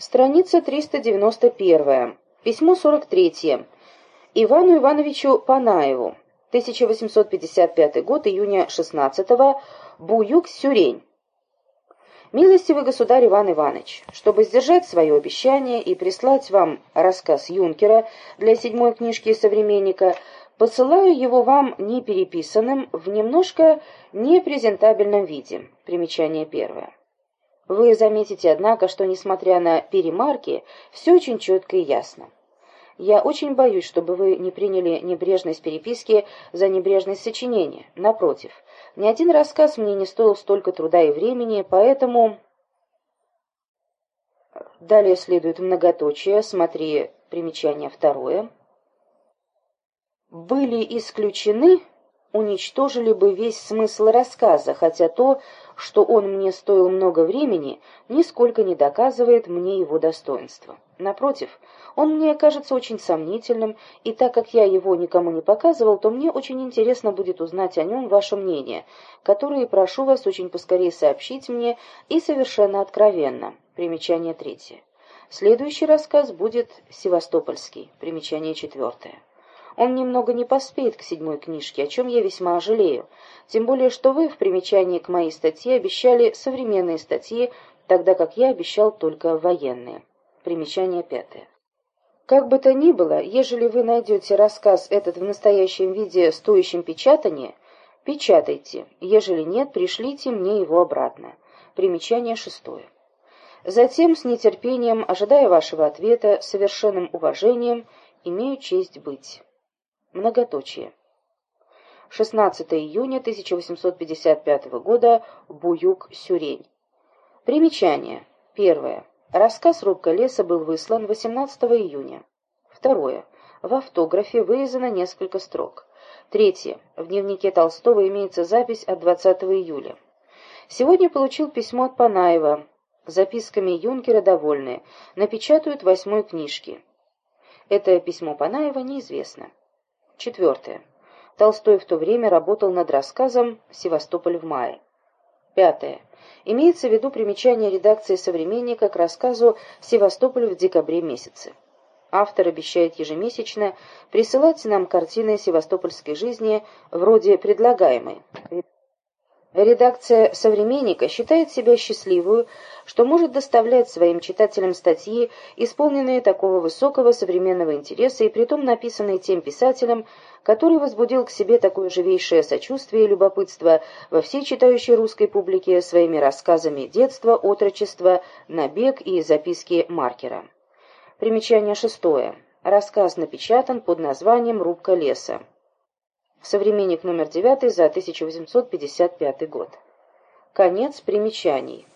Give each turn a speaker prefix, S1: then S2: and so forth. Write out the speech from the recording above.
S1: Страница 391. Письмо 43. Ивану Ивановичу Панаеву. 1855 год, июня 16 -го. Буюк-Сюрень. Милостивый государь Иван Иванович, чтобы сдержать свое обещание и прислать вам рассказ Юнкера для седьмой книжки «Современника», посылаю его вам не переписанным, в немножко непрезентабельном виде. Примечание первое. Вы заметите, однако, что, несмотря на перемарки, все очень четко и ясно. Я очень боюсь, чтобы вы не приняли небрежность переписки за небрежность сочинения. Напротив, ни один рассказ мне не стоил столько труда и времени, поэтому... Далее следует многоточие, смотри примечание второе. Были исключены уничтожили бы весь смысл рассказа, хотя то, что он мне стоил много времени, нисколько не доказывает мне его достоинства. Напротив, он мне кажется очень сомнительным, и так как я его никому не показывал, то мне очень интересно будет узнать о нем ваше мнение, которое прошу вас очень поскорее сообщить мне и совершенно откровенно. Примечание третье. Следующий рассказ будет «Севастопольский». Примечание четвертое. Он немного не поспеет к седьмой книжке, о чем я весьма жалею. Тем более, что вы в примечании к моей статье обещали современные статьи, тогда как я обещал только военные. Примечание пятое. Как бы то ни было, ежели вы найдете рассказ этот в настоящем виде стоящим печатания, печатайте, ежели нет, пришлите мне его обратно. Примечание шестое. Затем, с нетерпением, ожидая вашего ответа, совершенным уважением, имею честь быть. Многоточие. 16 июня 1855 года. Буюк-Сюрень. Примечание. Первое. Рассказ «Рубка леса» был выслан 18 июня. Второе. В автографе вырезано несколько строк. Третье. В дневнике Толстого имеется запись от 20 июля. Сегодня получил письмо от Панаева. Записками Юнкера довольны. Напечатают восьмой книжки. Это письмо Панаева неизвестно. Четвертое. Толстой в то время работал над рассказом «Севастополь в мае». Пятое. Имеется в виду примечание редакции «Современника» к рассказу «Севастополь в декабре месяце». Автор обещает ежемесячно присылать нам картины севастопольской жизни вроде предлагаемой. Редакция «Современника» считает себя счастливую, что может доставлять своим читателям статьи, исполненные такого высокого современного интереса и притом написанные тем писателем, который возбудил к себе такое живейшее сочувствие и любопытство во всей читающей русской публике своими рассказами детства, отрочества, набег и записки маркера. Примечание шестое. Рассказ напечатан под названием «Рубка леса». Современник номер 9 за 1855 год. Конец примечаний.